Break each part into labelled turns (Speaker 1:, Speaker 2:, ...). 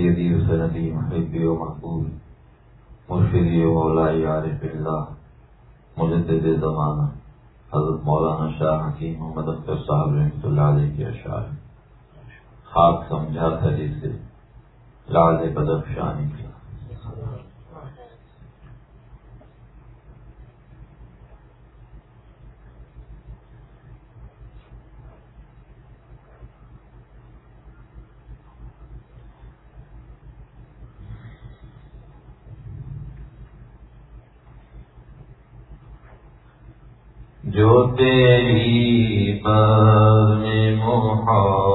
Speaker 1: سیدی و سندی محبی و محبوب مرشدی و مولائی عارف اللہ مجدد زمانہ. حضرت مولانا شاہ حکیم محمد اختر صاحب رحمۃ اللہ علیہ کے اشعار. خاک سمجھا تھا جسے. لال بدف شانی کی جو تیری پر محا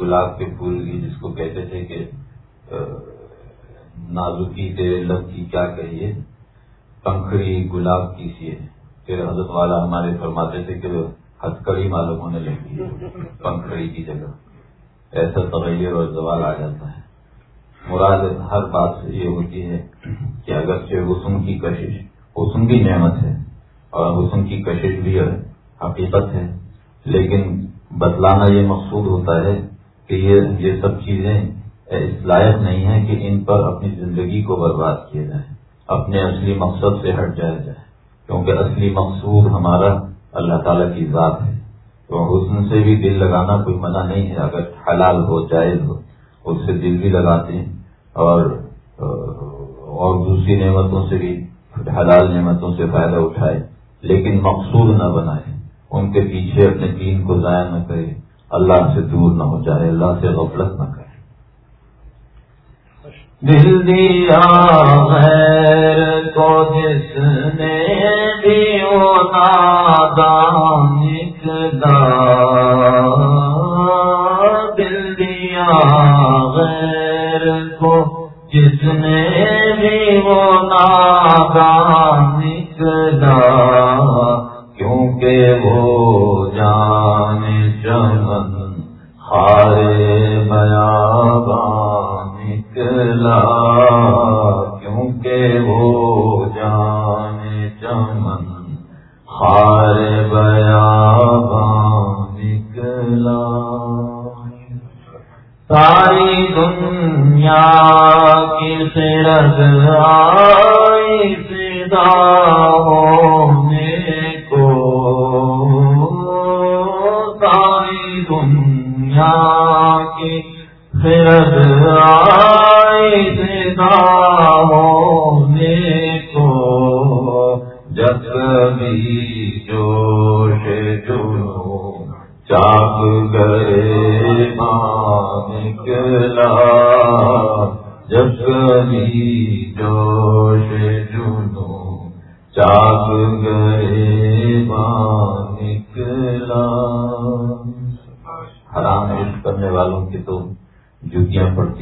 Speaker 1: گلاب کے پھول کی جس کو کہتے تھے کہ نازکی تیرے لب کی کیا کہیے پنکھڑی گلاب کی سی ہے۔ پھر حضرت والا ہمارے فرماتے تھے کہ ہتکڑی معلوم ہونے لگتی ہے۔ پنکھڑی کی جگہ۔ ایسا تغیر اور زوال آ جاتا ہے۔ مراد ہر بات سے یہ ہوتی ہے کہ اگرچہ حسن کی کشش، حسن کی نعمت ہے اور حسن کی کشش بھی حقیقت ہے، لیکن بتلانا یہ مقصود ہوتا ہے کہ یہ یہ سب چیزیں اس لائق نہیں ہیں کہ ان پر اپنی زندگی کو برباد کیا جائے، اپنے اصلی مقصد سے ہٹ جایا جائے، کیونکہ اصلی مقصود ہمارا اللہ تعالیٰ کی ذات ہے۔ تو حسن سے بھی دل لگانا کوئی منع نہیں ہے، اگر حلال ہو، جائز ہو، اس سے دل بھی لگاتے ہیں۔ اور اور دوسری نعمتوں سے بھی، حلال نعمتوں سے فائدہ اٹھائے، لیکن مقصود نہ بنائے، ان کے پیچھے اپنے دین کو ضائع نہ کرے۔ اللہ سے دور نہ ہو جائے، اللہ سے غفلت نہ کرے۔ دل دیا غیر کو جس نے بھی وہ نادان دل دیا غیر کو جس نے بھی وہ نادان نکلا۔ کیونکہ وہ جان چمن ہارے بیابان نکلا کیونکہ وہ جان چمن ہار بیابان نکلا ساری دنیا کی سرد آئی سیدھا ہونے سرد آئے سیدھا ہونے کو جب بھی جوش جنو چاک گئے نکلا جب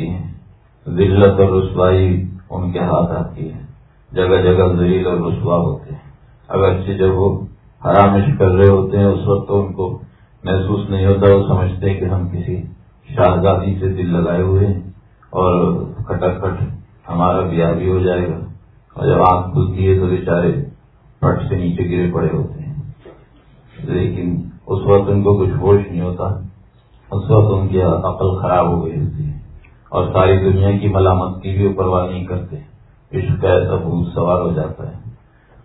Speaker 1: جوتیاں پڑتی ہیں۔ ذلت اور رسوائی ان کے ہاتھ آتی ہے جگہ جگہ ذلیل اور رسوا ہوتے ہیں۔ اگرچہ جب وہ حرام کر رہے ہوتے ہیں، اس وقت تو ان کو محسوس نہیں ہوتا، وہ سمجھتے ہیں کہ ہم کسی شہزادی سے دل لگائے ہوئے ہیں اور کھٹک کھٹ ہمارا بیاہ بھی ہو جائے گا۔ اور جب آنکھ کھلتی ہے تو بیچارے پٹ سے نیچے گرے پڑے ہوتے ہیں۔ لیکن اس وقت ان کو کچھ ہوش نہیں ہوتا، اس وقت ان کی عقل خراب ہو گئی ہوتی ہے۔ اور ساری دنیا کی ملامت کی بھی پرواہ نہیں کرتے۔ عشق کا ایسا بھوت سوار ہو جاتا ہے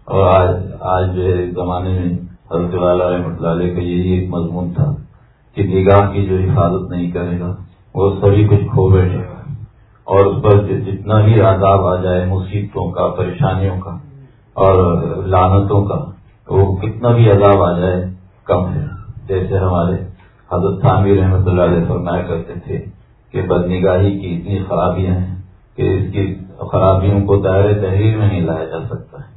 Speaker 1: اور آج آج جو ہے زمانے میں حضرت والا رحمۃ اللہ علیہ کا یہی ایک مضمون تھا کہ نگاہ کی جو حفاظت نہیں کرے گا، وہ سبھی کچھ کھو بیٹھے گا۔ اور اس پر جتنا بھی آداب آ جائے، مصیبتوں کا، پریشانیوں کا اور لانتوں کا، وہ کتنا بھی عذاب آ جائے، کم ہے۔ جیسے ہمارے حضرت خانوی رحمۃ اللہ علیہ فرمایا کرتے تھے کہ بدنگاہی کی اتنی خرابیاں ہیں کہ اس کی خرابیوں کو دائرے تحریر میں نہیں لایا جا سکتا ہے۔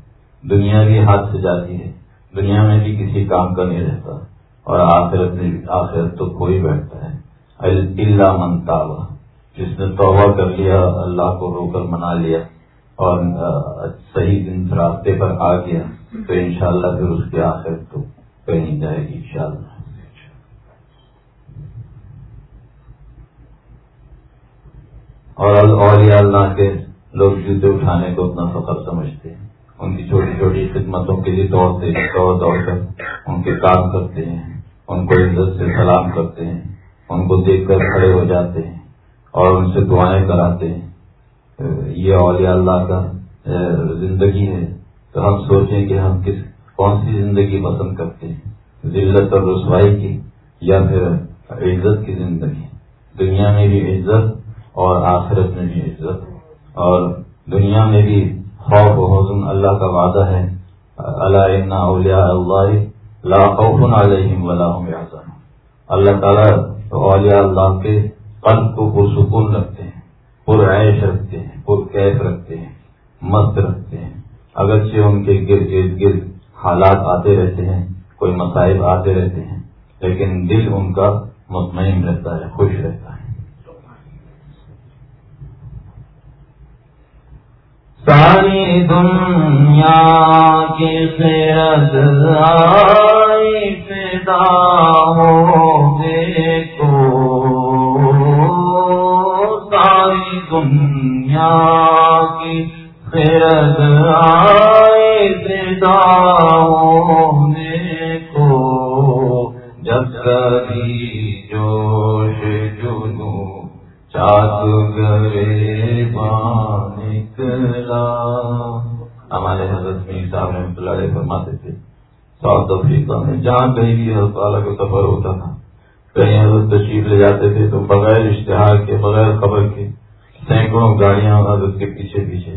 Speaker 1: دنیا بھی ہاتھ سے جاتی ہے، دنیا میں بھی کسی کام کا نہیں رہتا، اور آخرت میں آخرت تو کوئی بیٹھتا ہے۔ اللہ منتابہ جس نے توبہ کر لیا، اللہ کو رو کر منا لیا، اور صحیح دن راستے پر آ گیا، تو انشاءاللہ پھر اس کی آخرت تو کہیں جائے گی، انشاءاللہ۔ اور اولیاء اللہ کے لوگ جوتے اٹھانے کو اتنا فخر سمجھتے ہیں۔ ان کی چھوٹی چھوٹی خدمتوں کے لیے دوڑتے ہیں، دوڑ دوڑ کر ان کے کام کرتے ہیں، ان کو عزت سے سلام کرتے ہیں، ان کو دیکھ کر کھڑے ہو جاتے ہیں اور ان سے دعائیں کراتے ہیں۔ یہ اولیاء اللہ کا زندگی ہے۔ تو ہم سوچیں کہ ہم کس، کون سی زندگی پسند کرتے ہیں؟ ذلت اور رسوائی کی یا پھر عزت کی زندگی؟ دنیا میں بھی عزت اور آخرت میں بھی عزت۔ اور دنیا میں بھی خوف و حسن اللہ کا وعدہ ہے۔ اللہ اولیاء اللہ لا خوف علیہم ولا هم يحزنون اللہ تعالیٰ اولیاء اللہ کے قلب کو پرسکون رکھتے ہیں پر عیش رکھتے ہیں پر کیف رکھتے ہیں، مست رکھتے ہیں۔ اگرچہ ان کے گرد ارد گرد حالات آتے رہتے ہیں، کوئی مسائل آتے رہتے ہیں، لیکن دل ان کا مطمئن رہتا ہے، خوش رہتا ہے۔ ساری دنیا کی خیرت آئی پیدا ہو دیکھو ساری دنیا کی خیرت آئی پیدا ہو دیکھو جب کبھی جوش جنو چاک گرے بان ہمارے حضرت میر صاحب رحمۃ اللہ علیہ فرماتے تھے ساؤتھ افریقہ میں جہاں کہیں بھی حضرت والا کا سفر ہوتا تھا۔ کہیں حضرت تشریف لے جاتے تھے تو بغیر اشتہار کے، بغیر خبر کے سینکڑوں گاڑیاں حضرت کے پیچھے پیچھے۔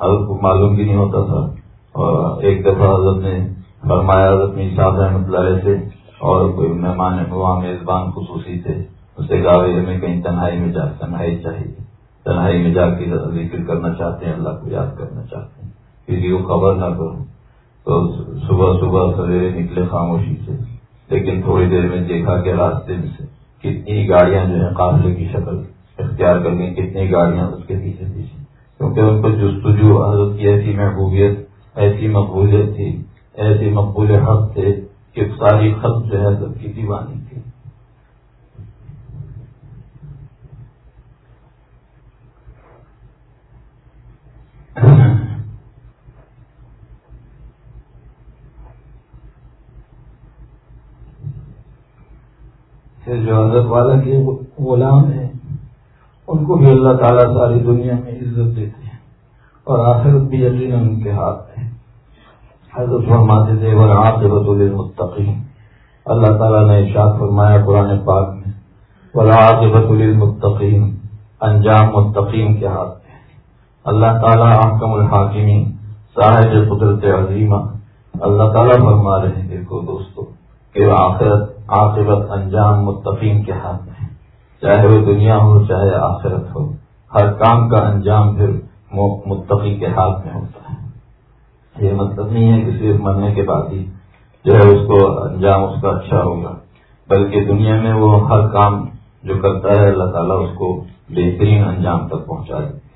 Speaker 1: حضرت کو معلوم بھی نہیں ہوتا تھا۔ اور ایک دفعہ حضرت نے فرمایا، حضرت میر صاحب رحمۃ اللہ علیہ سے، اور کوئی مہمان وہاں میزبان خصوصی تھے اسے گاوے میں کہیں تنہائی میں جا، تنہائی چاہیے۔ تنہائی میں جا کے ذکر کرنا چاہتے ہیں، اللہ کو یاد کرنا چاہتے ہیں۔ کسی کو خبر نہ کروں۔ تو صبح صبح سویرے نکلے خاموشی سے۔ لیکن تھوڑی دیر میں دیکھا کہ راستے میں سے کتنی گاڑیاں جو ہیں قافلے کی شکل اختیار کر گئی کتنی گاڑیاں اس کے پیچھے پیچھے۔ کیونکہ ان کو جستجو حضرت کی ایسی محبوبیت، ایسی مقبولیت تھی، ایسی مقبول حق تھے کہ ساری خط جو ہے سب کی دیوانی تھی جو حضرت والا کے غلام ہیں، ان کو بھی اللہ تعالیٰ ساری دنیا میں عزت دیتے ہیں اور آخرت بھی یقین ان کے ہاتھ میں حضرت فرماتے تھے اور آپ جب اللہ تعالیٰ نے ارشاد فرمایا قرآن پاک میں ولا جب المستقیم انجام مستقیم کے ہاتھ میں۔ اللہ تعالیٰ حکم الحاکمی صاحب قدرت عظیمہ۔ اللہ تعالیٰ فرما رہے ہیں، دیکھو دوستو، کہ آخرت آخرت انجام متفیم کے ہاتھ میں چاہے وہ دنیا ہو، چاہے آخرت ہو، ہر کام کا انجام پھر متقی کے ہاتھ میں ہوتا ہے۔ یہ مطلب نہیں ہے کہ صرف مرنے کے بعد ہی جو ہے اس کو انجام اس کا اچھا ہوگا، بلکہ دنیا میں وہ ہر کام جو کرتا ہے، اللہ تعالیٰ اس کو بہترین انجام تک پہنچا دیتے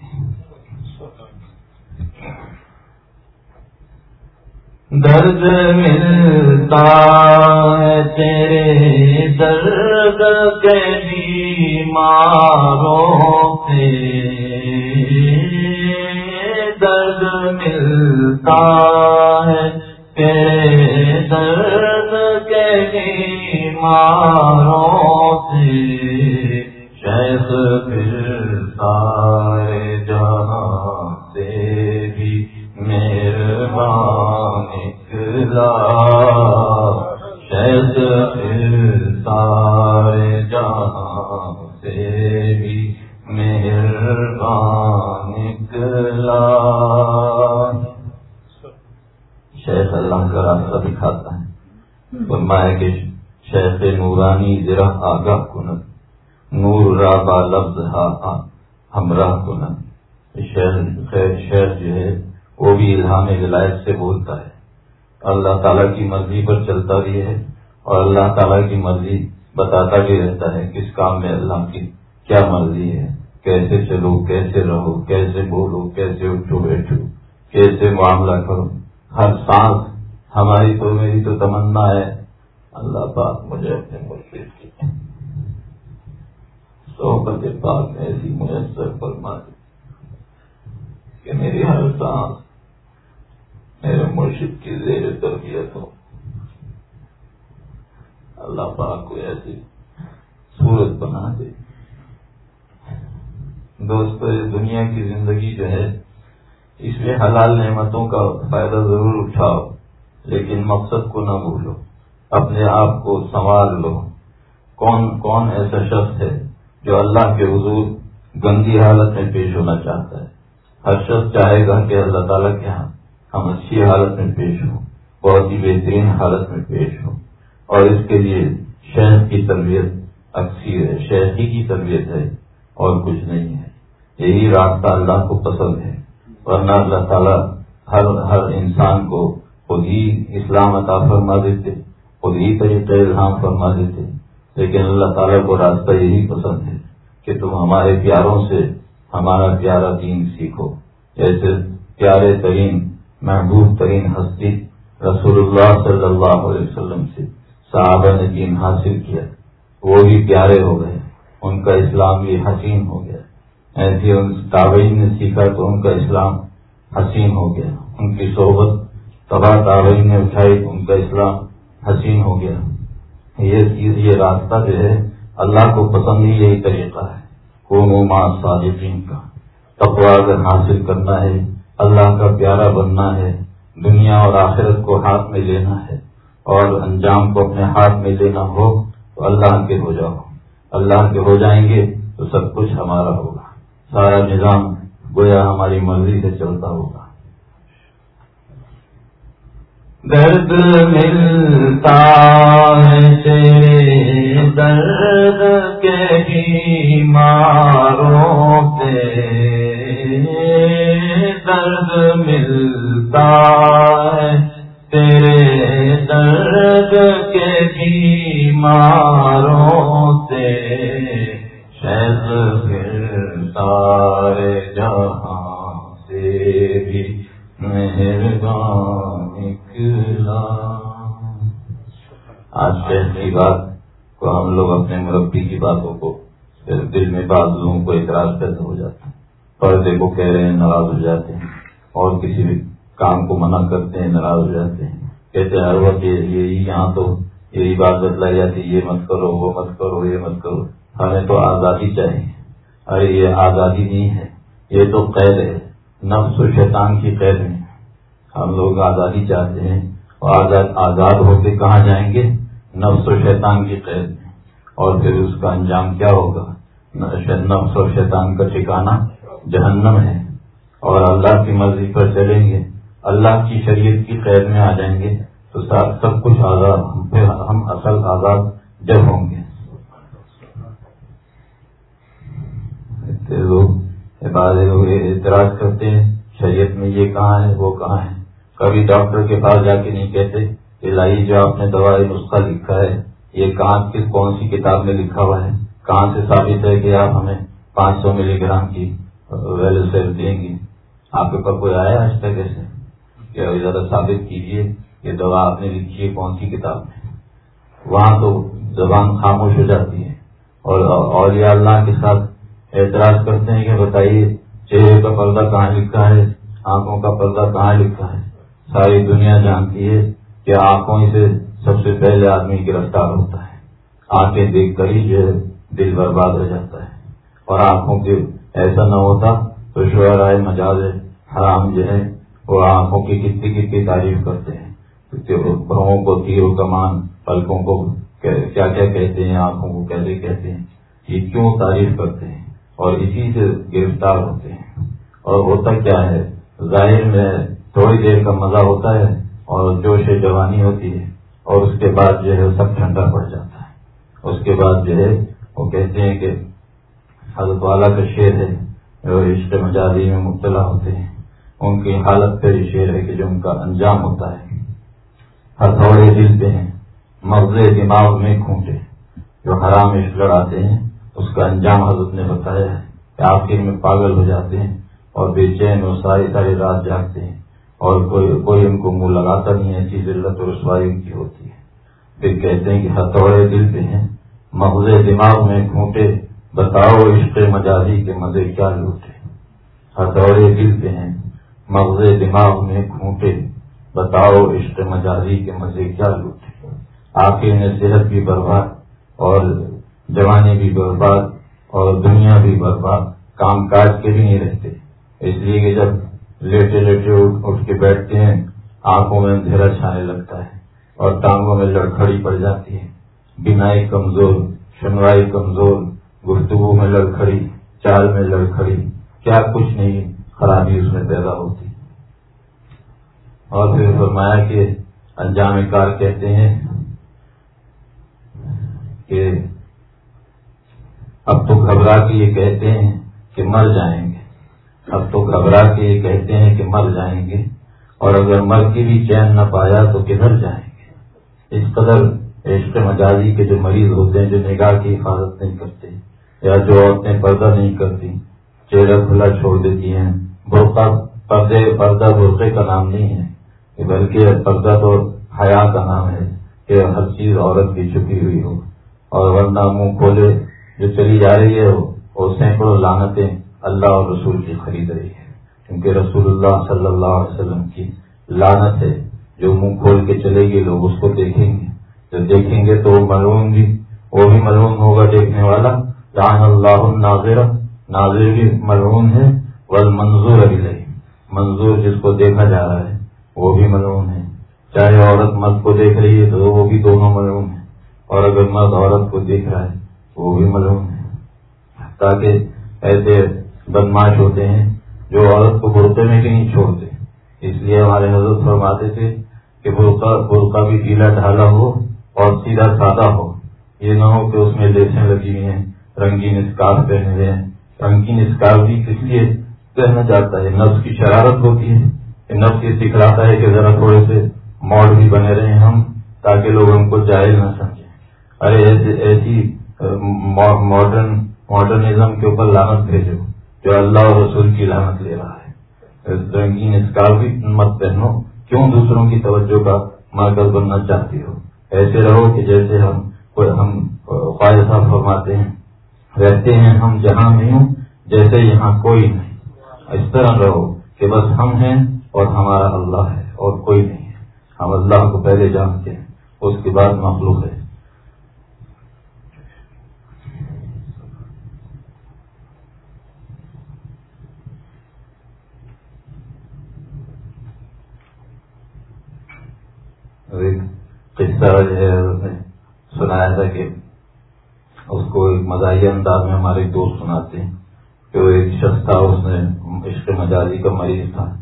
Speaker 1: درد ملتا ہے تیرے درد کے بیماروں سے درد ملتا ہے تیرے درد کے بیماروں سے شیخ پھر سارے جہاں سے بھی مہربان۔ نکلا شیخ سارے جہاں سے بھی مہربان نکلا۔ شیخ اللہ کا راستہ دکھاتا ہے۔ فرمایا کہ شیخ نورانی ذرا آگاہ کنت نور را لفظ ہا ہمراہ کن شہر شہر جو ہے، وہ بھی الہام ولایت سے بولتا ہے۔ اللہ تعالیٰ کی مرضی پر چلتا بھی ہے اور اللہ تعالیٰ کی مرضی بتاتا بھی رہتا ہے کس کام میں اللہ کی کیا مرضی ہے۔ کیسے چلو، کیسے رہو، کیسے بولو، کیسے اٹھو، بیٹھو، کیسے معاملہ کرو۔ ہر سانس ہماری تو میری تو تمنا ہے۔ اللہ پاک مجھے اپنے ملک کی صحبت پاک ایسی میسر فرما دی کہ میری ہر سانس میرے مرشد کی زیر تربیت ہو اللہ پاک کو ایسی صورت بنا دے۔ دوستو دنیا کی زندگی جو ہے، اس میں حلال نعمتوں کا فائدہ ضرور اٹھاؤ، لیکن مقصد کو نہ بھولو۔ اپنے آپ کو سنوار لو۔ کون کون ایسا شخص ہے جو اللہ کے حضور گندی حالت میں پیش ہونا چاہتا ہے؟ ہر شخص چاہے گا کہ اللہ تعالیٰ کے ہاں ہم اچھی حالت میں پیش ہوں، بہت ہی بہترین حالت میں پیش ہوں۔ اور اس کے لیے شہر کی تربیت اکثیر ہے شہری کی تربیت ہے اور کچھ نہیں ہے۔ یہی راستہ اللہ کو پسند ہے، ورنہ اللہ تعالیٰ ہر ہر انسان کو خود ہی اسلام عطا فرما دیتے، خود ہی طریقہ الہام فرما دیتے۔ لیکن اللہ تعالیٰ کو راستہ یہی پسند ہے کہ تم ہمارے پیاروں سے ہمارا پیارا دین سیکھو۔ جیسے پیارے ترین محبوب ترین ہستی رسول اللہ صلی اللہ علیہ وسلم سے صحابہ نے دین حاصل کیا۔ وہ بھی پیارے ہو گئے۔ ان کا اسلام بھی حسین ہو گیا۔ ایسے ان تابعین نے سیکھا تو ان کا اسلام حسین ہو گیا۔ ان کی صحبت تباہ تابعین نے اٹھائی ان کا اسلام حسین ہو گیا۔ یہ چیز، یہ راستہ جو ہے، اللہ کو پسند ہی یہی طریقہ ہے۔ کون صادقین کا۔ تقوا اگر حاصل کرنا ہے اللہ کا پیارا بننا ہے، دنیا اور آخرت کو ہاتھ میں لینا ہے اور انجام کو اپنے ہاتھ میں لینا ہو تو اللہ کے ہو جاؤ۔ اللہ کے ہو جائیں گے تو سب کچھ ہمارا ہوگا۔ سارا نظام گویا ہماری مرضی سے چلتا ہوگا۔ درد ملتا ہے تیرے درد کے بیماروں سے۔ درد ملتا ہے۔ تیرے درد کے بیماروں سے شیخ پھر تارے جہاں سے بھی مہربان آج کی بات کو ہم لوگ اپنے مربی کی باتوں کو دل میں بعض لوگوں کو اعتراض پیدا ہو جاتا ہے۔ پردے کو کہہ رہے ہیں ناراض ہو جاتے ہیں۔ اور کسی بھی کام کو منع کرتے ہیں، ناراض ہو جاتے ہیں۔ کہتے ہیں، ہر وقت یہی یہاں تو یہی بات بتلائی جاتی ہے یہ مت کرو، وہ مت کرو، یہ مت کرو۔ ہمیں تو آزادی چاہیے۔ ارے، یہ آزادی نہیں ہے۔ یہ تو قید ہے۔ نفس و شیطان کی قید نہیں ہم لوگ آزادی چاہتے ہیں۔ اور آزاد آزاد ہو کے کہاں جائیں گے؟ نفس و شیطان کی قید میں۔ اور پھر اس کا انجام کیا ہوگا؟ نفس و شیطان کا ٹھکانا جہنم ہے اور اللہ کی مرضی پر چلیں گے، اللہ کی شریعت کی قید میں آ جائیں گے، تو سب کچھ آزاد ہم اصل آزاد جب ہوں گے۔ لوگ لوگ اعتراض کرتے ہیں، شریعت میں یہ کہاں ہے، وہ کہاں ہے۔ کبھی ڈاکٹر کے پاس جا کے نہیں کہتے کہ لائی جو آپ نے دوائی نسخہ لکھا ہے، یہ کہاں کس، کون سی کتاب میں لکھا ہوا ہے، کہاں سے ثابت ہے کہ آپ ہمیں پانچ سو ملی گرام کی ویلو سیل دیں گی آپ کے پاس کوئی آیا آج تک ایسے؟ کہ زیادہ ثابت کیجیے کہ دوا آپ نے لکھی ہے کون سی کتاب میں۔ وہاں تو زبان خاموش ہو جاتی ہے۔ اور اولیاء اللہ کے ساتھ اعتراض کرتے ہیں کہ بتائیے چہرے کا پردہ کہاں لکھا ہے، آنکھوں کا پردہ کہاں لکھا ہے؟ ساری دنیا جانتی ہے کہ آنکھوں سے سب سے پہلے آدمی گرفتار ہوتا ہے۔ آنکھیں دیکھ کر ہی جو ہے دل برباد ہو جاتا ہے۔ اور آنکھوں کے ایسا نہ ہوتا تو شعر آئے مجاز حرام جو ہے وہ آنکھوں کی کتنی کتنی تعریف کرتے ہیں۔ گھروں کو تیر کمان، پلکوں کو کیا کیا کہتے ہیں، آنکھوں کو کیسے کہتے ہیں، یہ کیوں تعریف کرتے ہیں؟ اور اسی سے گرفتار ہوتے ہیں۔ اور ہوتا کیا ہے؟ ظاہر میں تھوڑی دیر کا مزہ ہوتا ہے اور جوش جوانی ہوتی ہے اور اس کے بعد جو ہے سب ٹھنڈا پڑ جاتا ہے۔ اس کے بعد جو ہے وہ کہتے ہیں کہ حضرت والا کا شعر ہے جو عشق مجازی میں مبتلا ہوتے ہیں۔ ان کی حالت پہ یہ شعر ہے کہ جو ان کا انجام ہوتا ہے۔ ہتھوڑے دل پہ ہیں مغز دماغ میں کھونٹے۔ جو حرام عشق لڑاتے ہیں، اس کا انجام حضرت نے بتایا ہے کہ آخر میں پاگل ہو جاتے ہیں اور بے چین اور ساری ساری رات جاگتے ہیں۔ اور کوئی کوئی ان کو منہ لگاتا نہیں ایسی ضلعت اور رسوائی ان کی ہوتی ہے۔ پھر کہتے ہیں کہ ہتھوڑے دل پہ ہیں مغز دماغ میں کھوٹے بتاؤ عشق مجازی کے مزے کیا لوٹے؟ ہتھوڑے دل پہ ہیں مغز دماغ میں کھوٹے بتاؤ عشق مجازی کے مزے کیا لوٹے؟ آخر میں صحت بھی برباد اور جوانی بھی برباد اور دنیا بھی برباد۔ کام کاج کے بھی نہیں رہتے۔ اس لیے کہ جب لیٹے لیٹے اٹھ کے بیٹھتے ہیں، آنکھوں میں اندھیرا چھانے لگتا ہے اور ٹانگوں میں لڑکھڑی پڑ جاتی ہے۔ بینائی کمزور سنوائی کمزور گفتگو میں لڑکھڑی چال میں لڑکھڑی کیا کچھ نہیں، خرابی اس میں پیدا ہوتی۔ اور پھر فرمایا کہ انجام کار کہتے ہیں کہ اب تو گھبرا کے یہ کہتے ہیں کہ مر جائیں گے۔ اب تو گھبرا کے یہ کہتے ہیں کہ مر جائیں گے۔ اور اگر مر کے بھی چین نہ پایا تو کدھر جائیں گے؟ اس قدر عشق مجازی کے جو مریض ہوتے ہیں جو نگاہ کی حفاظت نہیں کرتے۔ یا جو عورتیں پردہ نہیں کرتی، چہرہ کھلا چھوڑ دیتی ہیں۔ برقع، پردے، پردہ برقعے کا نام نہیں ہے، بلکہ پردہ تو حیا کا نام ہے کہ ہر چیز عورت کی چھپی ہوئی ہو۔ اور ورنہ منہ کھولے جو چلی جا رہی ہے، وہ سینکڑوں لانتیں اللہ اور رسول کی خرید رہی ہے کیونکہ رسول اللہ صلی اللہ علیہ وسلم کی لانت ہے، جو منہ کھول کے چلے گی، لوگ اس کو دیکھیں گے۔ جب دیکھیں گے تو وہ ملوم بھی، وہ بھی ملوم ہوگا دیکھنے والا۔ جان اللہ ناظر ناظر بھی ملوم ہے ول منظور ابھی نہیں منظور جس کو دیکھا جا رہا ہے، وہ بھی ملوم ہے چاہے عورت مرد کو دیکھ رہی ہے تو وہ بھی دونوں ملوم ہے اور اگر مرد عورت کو دیکھ رہا ہے، وہ بھی معلوم ہے تاکہ ایسے بدماش ہوتے ہیں جو عورت کو برقعے میں بھی نہیں چھوڑتے اس لیے ہمارے حضرت فرماتے تھے کہ برقع برقع بھی ڈھیلا ڈھالا ہو اور سیدھا سادہ ہو۔ یہ نہ ہو کہ اس میں لیسیں لگی ہوئی ہیں۔ رنگین اسکارف پہنے ہوئے ہیں۔ رنگین اسکارف بھی کس لیے پہنا جاتا ہے؟ نفس کی شرارت ہوتی ہے۔ نفس یہ سکھلاتا ہے کہ ذرا تھوڑے سے موڈ بھی بنے رہے ہم تاکہ لوگ ہم کو جائز نہ سمجھیں۔ ارے، ایسی ماڈرن ماڈرنزم کے اوپر لانت بھیجو جو اللہ اور رسول کی لانت لے رہا ہے۔ رنگین اسکار بھی مت پہنو۔ کیوں دوسروں کی توجہ کا مرکز بننا چاہتی ہو؟ ایسے رہو کہ جیسے ہم ہم خواہش صاحب فرماتے ہیں۔ رہتے ہیں ہم جہاں میں ہوں، جیسے یہاں کوئی نہیں۔ اس طرح رہو کہ بس ہم ہیں اور ہمارا اللہ ہے اور کوئی نہیں ہے۔ ہم اللہ کو پہلے جانتے ہیں، اس کے بعد مخلوق ہے۔ قصہ جو ہے سنایا تھا کہ اس کو ایک مزاحیہ انداز میں ہمارے دوست سناتے ہیں کہ وہ ایک شخص تھا، اس نے عشق مجازی کا مریض تھا۔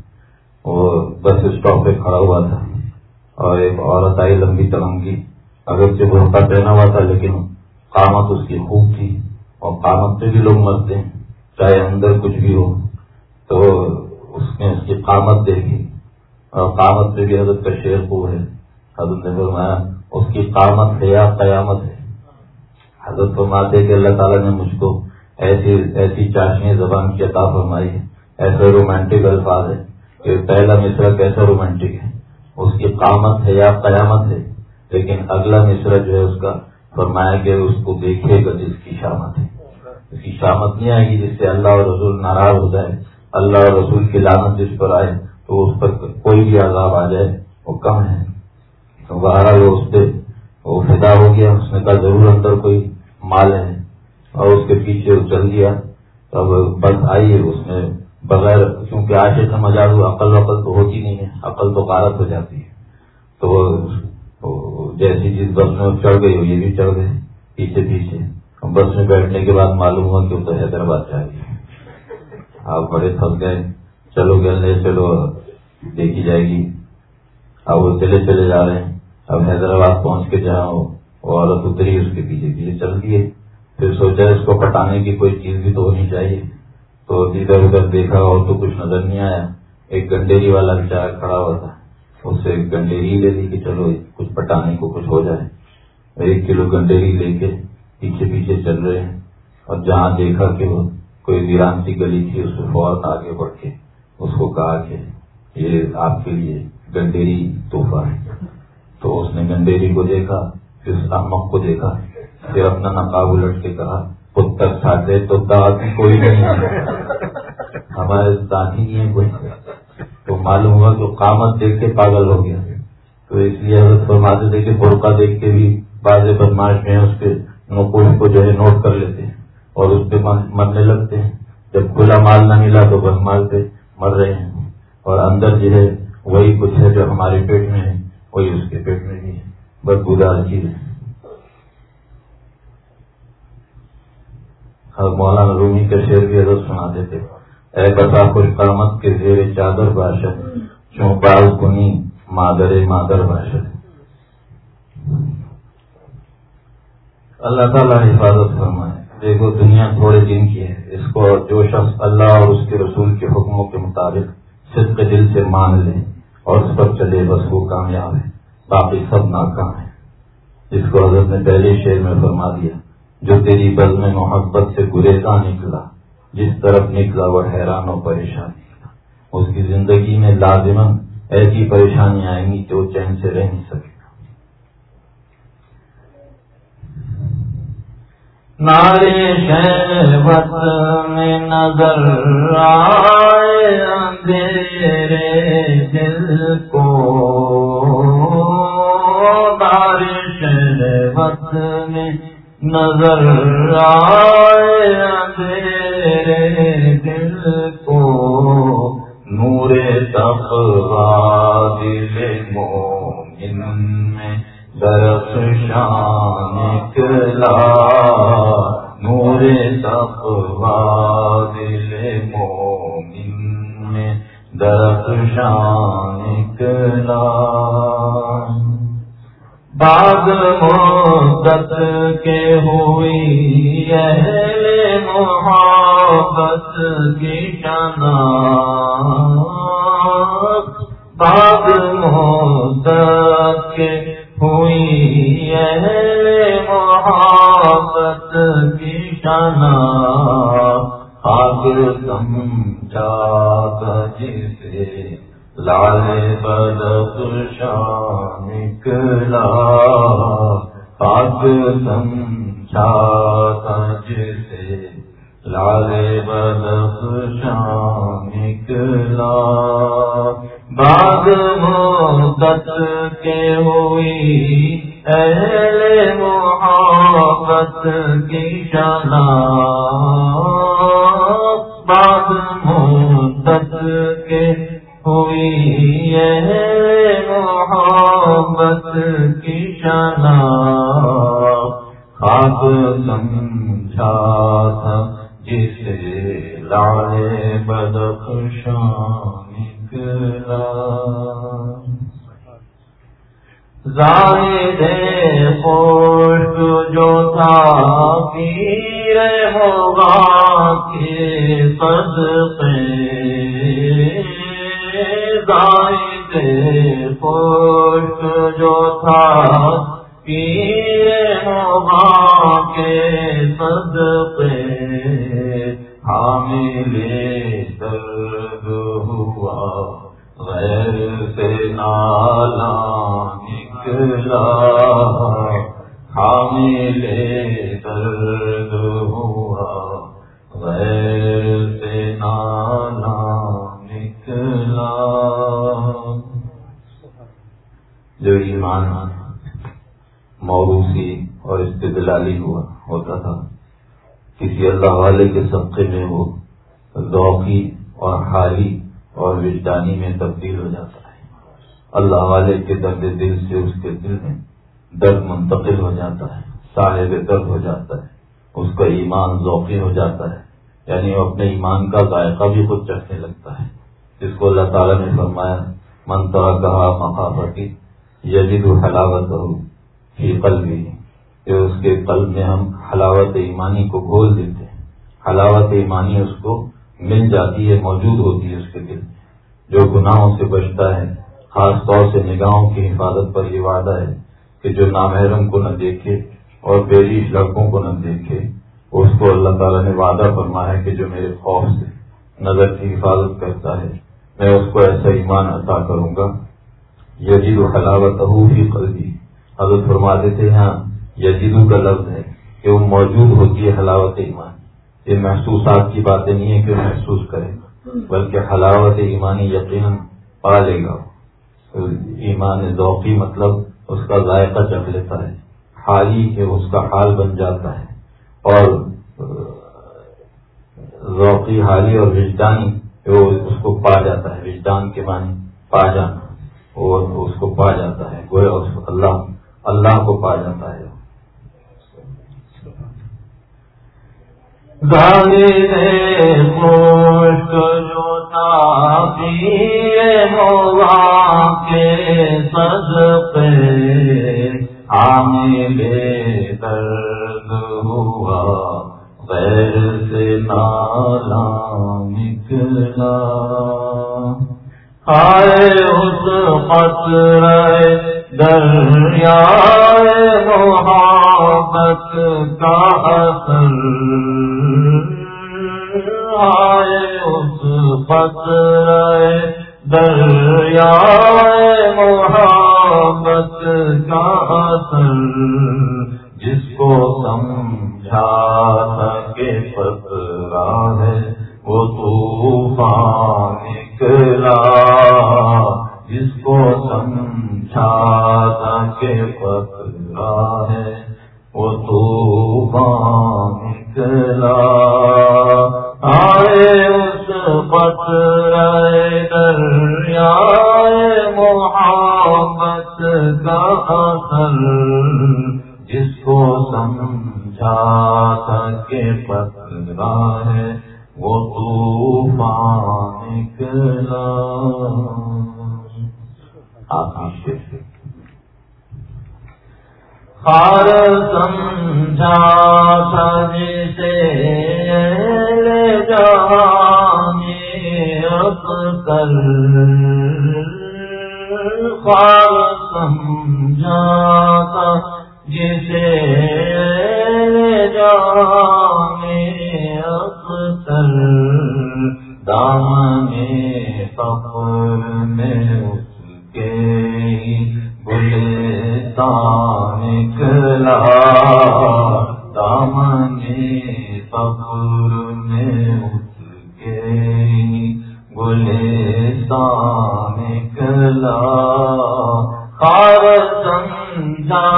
Speaker 1: وہ بس اسٹاپ پہ کھڑا ہوا تھا اور ایک عورت آئی لمبی ترنگی اگر سے برقع پہنا ہوا تھا، لیکن قامت اس کی خوب تھی اور قامت پہ بھی لوگ مرتے ہیں، چاہے اندر کچھ بھی ہو۔ تو اس نے اس کی قامت دیکھی اور قامت پہ بھی حضرت کا شیر خوب ہے۔ حضرت نے فرمایا، اس کی قامت ہے یا قیامت ہے۔ حضرت فرماتے کہ اللہ تعالیٰ نے مجھ کو ایسی ایسی چاشنی زبان کی عطا فرمائی ہے، ایسے رومانٹک الفاظ ہے کہ پہلا مصرا کیسا رومانٹک ہے؟ اس کی قامت ہے یا قیامت ہے؟ لیکن اگلا مصرا جو ہے اس کا فرمایا کہ اس کو دیکھے گا جس کی شامت ہے۔ اس کی شامت نہیں آئے گی جس سے اللہ اور رسول ناراض ہو جائے اللہ اور رسول کی لانت جس پر آئے تو اس پر کوئی بھی عذاب آ جائے وہ کم ہے۔ تو وہ اس پہ وہ فدا ہو گیا، اس نے کہا ضرور اندر کوئی مال ہے اور اس کے پیچھے چل دیا تب بس آئی اس میں۔ بغیر کیونکہ آج سے سمجھ عقل وقل تو ہوتی نہیں ہے، عقل تو غارت ہو جاتی ہے۔ تو جیسی چیز بس میں چڑھ گئی ہو یہ بھی چڑھ گئے۔ پیچھے پیچھے۔ بس میں بیٹھنے کے بعد معلوم ہوا کہ وہ تو حیدرآباد جا رہی آپ بڑے تھک گئے۔ چلو گے چلو۔ دیکھی جائے گی۔ اب وہ چلے چلے جا رہے ہیں۔ اب حیدرآباد پہنچ کے جہاں وہ عورت اتری اس کے پیچھے پیچھے چل دیے۔ پھر سوچا اس کو پٹانے کی کوئی چیز بھی تو ہونی چاہیے۔ تو ادھر ادھر دیکھا اور تو کچھ نظر نہیں آیا۔ ایک گنڈیری والا بچارا کھڑا ہوا تھا۔ اس سے ایک گنڈیری لے لی کہ چلو کچھ پٹانے کو کچھ ہو جائے۔ ایک کلو گنڈیری لے کے پیچھے پیچھے چل رہے ہیں۔ اور جہاں دیکھا کہ وہ کوئی ویران سی گلی تھی، اس میں فوراً آگے بڑھ کے اس کو کہا کہ یہ آپ کے لیے گنڈیری تحفہ ہے۔ تو اس نے گنڈیری کو دیکھا۔ اس احمد کو دیکھا، پھر اپنا نقاب الٹ کے کہا، پتر کھاتے تو دانت کوئی نہیں۔ ہے ہمارے دانت ہی نہیں ہے کوئی۔ تو معلوم ہوا کہ قامت دیکھ کے پاگل ہو گیا۔ تو اس لیے حضرت فرماتے تھے کہ برقع دیکھ کے بھی بعض بدماش میں اس کے نقوش کو جو ہے نوٹ کر لیتے ہیں اور اس پہ مرنے لگتے ہیں۔ جب کھلا مال نہ ملا تو بس مال پہ مر رہے ہیں۔ اور اندر جو ہے وہی کچھ ہے جو ہمارے پیٹ میں ہے، وہی اس کے پیٹ میں بھی ہے بس گزار چیز ہے۔ مولانا رومی کے شیر بھی حضرت سنا دیتے۔ اے بتا خوش قامت کے زیر چادر باشد چونپال کنی مادر مادر باشد۔ اللہ تعالیٰ حفاظت فرمائے۔ دیکھو، دنیا تھوڑے دن کی ہے۔ اس کو جو شخص اللہ اور اس کے رسول کے حکموں کے مطابق صدق دل سے مان لے اور اس پر چلے، بس وہ کامیاب ہے۔ باقی سب ناکام ہے اس کو حضرت نے پہلے شعر میں فرما دیا، جو تیری بل میں محبت سے گریزا نکلا، جس طرف نکلا وہ حیران و پریشان نکلا۔ اس کی زندگی میں لازمن ایسی پریشانی آئیں گی کہ وہ چین سے رہ نہیں سکے۔
Speaker 2: شہبت میں نظر آئے اندھیرے دل کو۔ شہبت میں نظر آئے تیرے دل کو۔ نور تقوا دل مومن میں درخ شان نکلا نور تقوا دل مومن میں درخ شان نکلا باغ مدت کے ہوئی اہل محبت کی شنا باغ مدت کے ہوئی اہل محبت کی شنا آگ سمجھا جسے لال بدت شان نکلا پاک سمجھا جسے لال بدت شان نکلا بعد مدت کے ہوئی اہل محبت کی شنا بعد مدت کے ہوئی ہے محبت کی شنا۔ خواب سمجھا تھا جسے لالے بدخشان نکلا زائد خوش جو تھا پیر ہوگا کے صدقے۔ زائد خوش جو تھا، پیر کے صدقے حامل درد ہوا۔ غیر سے نالا نکلا حامل درد ہوا۔ غیر سے نالا جو ایمان موروثی اور استدلالی ہوا ہوتا تھا، کسی اللہ والے کے سبقے میں وہ ذوقی اور حالی اور وجدانی میں تبدیل ہو جاتا ہے۔ اللہ والے کے درد دل سے اس کے دل میں درد منتقل ہو جاتا ہے، صاحب درد ہو جاتا ہے، اس کا ایمان ذوقی ہو جاتا ہے یعنی وہ اپنے ایمان کا ذائقہ بھی خود چکھنے لگتا ہے۔ جس کو اللہ تعالیٰ نے فرمایا منترا کہا مقافتی یزید حلاوت ہو فی قلبی. کہ اس کے قلب میں ہم حلاوت ایمانی کو گھول دیتے ہیں۔ حلاوت ایمانی اس کو مل جاتی ہے، موجود ہوتی ہے اس کے دل میں۔ جو گناہوں سے بچتا ہے، خاص طور سے نگاہوں کی حفاظت پر یہ وعدہ ہے کہ جو نامحرم کو نہ دیکھے اور بیریش لڑکوں کو نہ دیکھے، اس کو اللہ تعالیٰ نے وعدہ فرما ہے کہ جو میرے خوف سے نظر کی حفاظت کرتا ہے میں اس کو ایسا ایمان عطا کروں گا۔ یزید و حلاوت ہی قلبی۔ حضرت فرما دیتے ہیں ہاں، یزیدو کا لفظ ہے کہ وہ موجود ہوتی ہے حلاوت ایمان۔ یہ محسوسات کی باتیں نہیں ہے کہ محسوس کرے گا، بلکہ حلاوت ایمانی یقیناً پا لے گا۔ ایمان ذوقی مطلب اس کا ذائقہ چکھ لیتا ہے۔ حالی کہ اس کا حال بن جاتا ہے۔ اور ذوقی حالی اور وجدانی وہ اس کو پا جاتا ہے، وجدان کے معنی پا جانا، اور اس کو پا جاتا ہے، گویا اللہ اللہ کو پا جاتا ہے۔ سد درد ہوا، غیر سے نالا۔ نکلا آئے اس قطرے دریا محبت کا اثر آئے اس قطرے دریا محبت کا اثر جس کو سمجھا سکے پترا ہے۔ طوفان نکلا جس کو سمجھا تھا کہ خار سمجھا تھا جسے لے جانے اب کل خار سمجھا تھا جسے لے جانے اب کل دام میں فخر میں اس کے نکلا۔ دامن فخر میں اس کے گلستان نکلا۔ خار سمجھا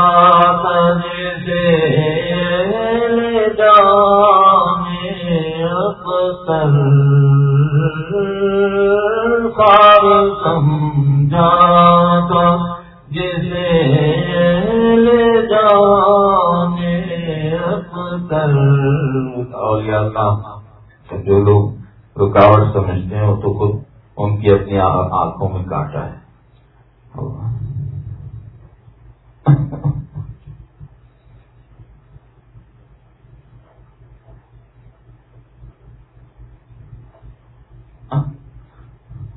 Speaker 2: سے جانے اکثر خار سمجھا لے جانے اکثر۔ اولیاء جو لوگ رکاوٹ سمجھتے ہیں، وہ تو خود ان کی اپنی آنکھوں میں کاٹا ہے۔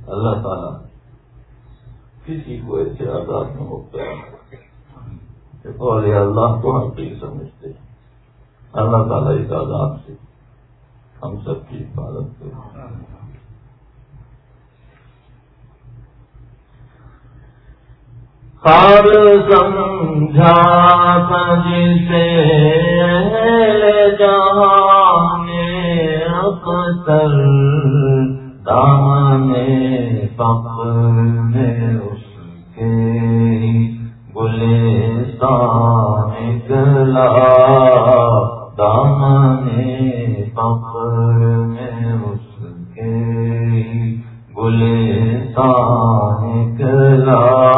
Speaker 2: اللہ تعالیٰ کسی کو ایسے آزاد میں اور اللہ کو ہم بھی سمجھتے۔ ہیں اللہ تعالیٰ اس آزاد سے ہم سب کی حفاظت کریں خواب سمجھا جسے جہاں اختر دامن فخر میں اس کے گلستان نکلا دامن فخر میں اس کے گلستان نکلا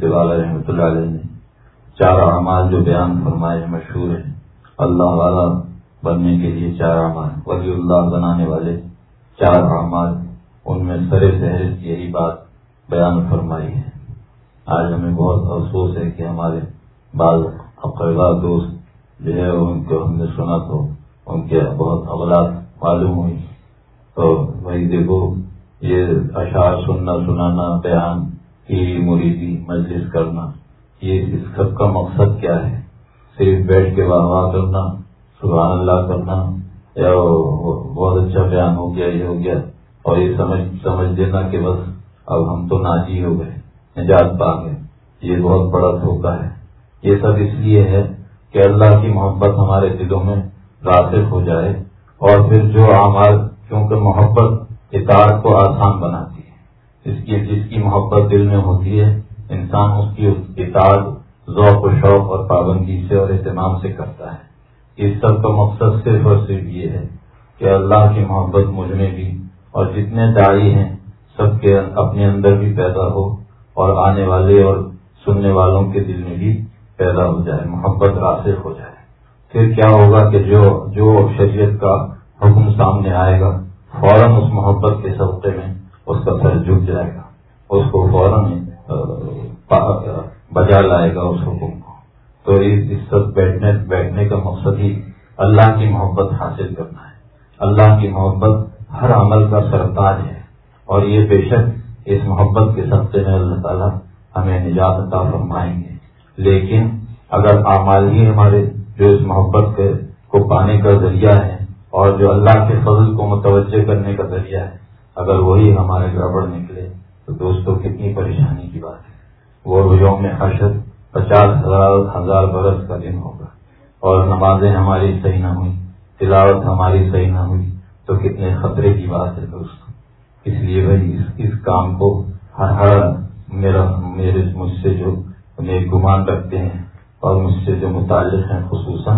Speaker 2: ہمارے والا رحمۃ اللہ علیہ نے۔ چار اعمال جو بیان فرمائے مشہور ہیں۔ اللہ والا بننے کے لیے چار اعمال، ولی اللہ بنانے والے چار اعمال۔ ان میں سر فہرست یہی بات بیان فرمائی ہے۔ آج ہمیں بہت افسوس ہے کہ ہمارے بعض اقربا دوست جو ہے، ان کو ہم نے سنا تو ان کے بہت اولاد معلوم ہوئی۔ تو وہی دیکھو، یہ اشعار سننا، سنانا، بیان کی مریدی مجلس کرنا، یہ اس سب کا مقصد کیا ہے؟ صرف بیٹھ کے واہ واہ کرنا، سبحان اللہ کرنا، یا بہت اچھا بیان ہو گیا، یہ ہو گیا۔ اور یہ سمجھ سمجھ دینا کہ بس اب ہم تو ناجی ہو گئے، نجات پا گئے۔ یہ بہت بڑا دھوکہ ہے۔ یہ سب اس لیے ہے کہ اللہ کی محبت ہمارے دلوں میں راسک ہو جائے اور پھر جو اعمال، کیونکہ محبت اطاعت کو آسان بناتی اس کی جس کی محبت دل میں ہوتی ہے، انسان اس کی اطاعت، ذوق و شوق اور پابندی سے اور اہتمام سے کرتا ہے۔ اس سب کا مقصد صرف اور صرف یہ ہے کہ اللہ کی محبت مجھ میں بھی اور جتنے دائی ہیں، سب کے اپنے اندر بھی پیدا ہو اور آنے والے اور سننے والوں کے دل میں بھی پیدا ہو جائے، محبت راسخ ہو جائے۔ پھر کیا ہوگا کہ جو جو شریعت کا حکم سامنے آئے گا، فوراً اس محبت کے سبقے میں اس کا سر جھک جائے گا، اس کو فوراً بجا لائے گا اس حکم کو۔ تو اس سب بیٹھنے بیٹھنے کا مقصد ہی اللہ کی محبت حاصل کرنا ہے۔ اللہ کی محبت ہر عمل کا سرتاج ہے۔ اور یہ بے شک اس محبت کے سبقے میں اللہ تعالیٰ ہمیں نجات عطا فرمائیں گے۔ لیکن اگر اعمال ہی ہمارے جو اس محبت کے، کو پانے کا ذریعہ ہے اور جو اللہ کے فضل کو متوجہ کرنے کا ذریعہ ہے اگر وہی ہمارے گڑبڑ نکلے تو دوستوں کتنی پریشانی کی بات ہے۔ وہ یوم حشر پچاس ہزار ہزار برس کا دن ہوگا اور نمازیں ہماری صحیح نہ ہوئی تلاوت ہماری صحیح نہ ہوئی، تو کتنے خطرے کی بات ہے دوستوں اس لیے بھائی اس کام کو ہر ہر میرا میرے مجھ سے جو نیک گمان رکھتے ہیں اور مجھ سے جو متعلق ہیں، خصوصاً